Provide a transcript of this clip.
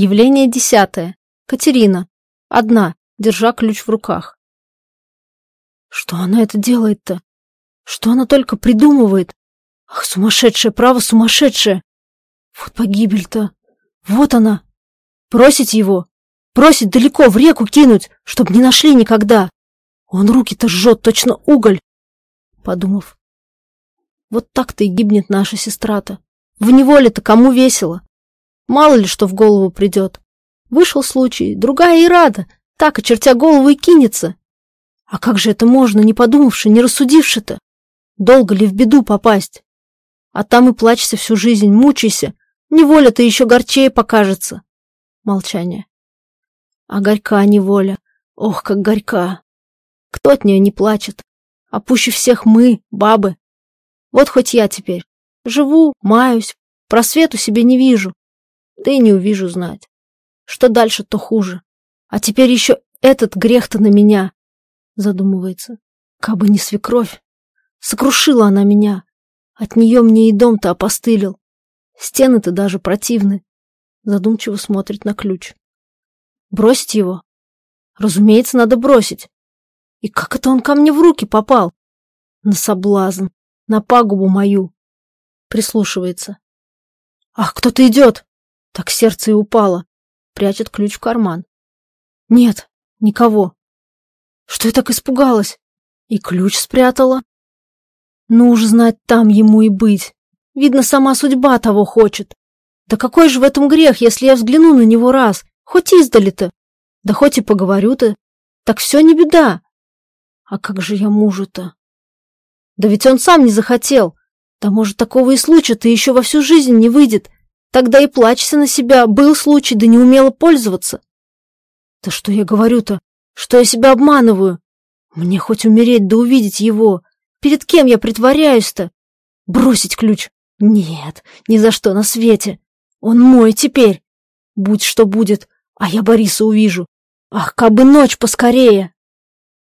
Явление десятое. Катерина. Одна, держа ключ в руках. Что она это делает-то? Что она только придумывает? Ах, сумасшедшая, право сумасшедшая! Вот погибель-то! Вот она! Бросить его! Бросить далеко, в реку кинуть, чтоб не нашли никогда! Он руки-то жжет, точно уголь! Подумав, вот так-то и гибнет наша сестра-то. В неволе-то кому весело? Мало ли что в голову придет. Вышел случай, другая и рада, так, очертя голову и кинется. А как же это можно, не подумавши, не рассудивши-то? Долго ли в беду попасть? А там и плачься всю жизнь, мучайся. Неволя-то еще горчее покажется. Молчание. А горька неволя. Ох, как горька. Кто от нее не плачет? А пуще всех мы, бабы. Вот хоть я теперь. Живу, маюсь, просвету себе не вижу. Да и не увижу знать. Что дальше, то хуже. А теперь еще этот грех-то на меня. Задумывается. Кабы не свекровь. Сокрушила она меня. От нее мне и дом-то опостылил. Стены-то даже противны. Задумчиво смотрит на ключ. Бросить его? Разумеется, надо бросить. И как это он ко мне в руки попал? На соблазн, на пагубу мою. Прислушивается. Ах, кто-то идет! Так сердце и упало. Прячет ключ в карман. Нет, никого. Что я так испугалась? И ключ спрятала. Ну уж знать там ему и быть. Видно, сама судьба того хочет. Да какой же в этом грех, если я взгляну на него раз, хоть издали-то? Да хоть и поговорю-то. Так все не беда. А как же я мужу-то? Да ведь он сам не захотел. Да может, такого и случая-то еще во всю жизнь не выйдет. Тогда и плачься на себя. Был случай, да не умела пользоваться. Да что я говорю-то? Что я себя обманываю? Мне хоть умереть да увидеть его. Перед кем я притворяюсь-то? Бросить ключ? Нет, ни за что на свете. Он мой теперь. Будь что будет, а я Бориса увижу. Ах, как бы ночь поскорее.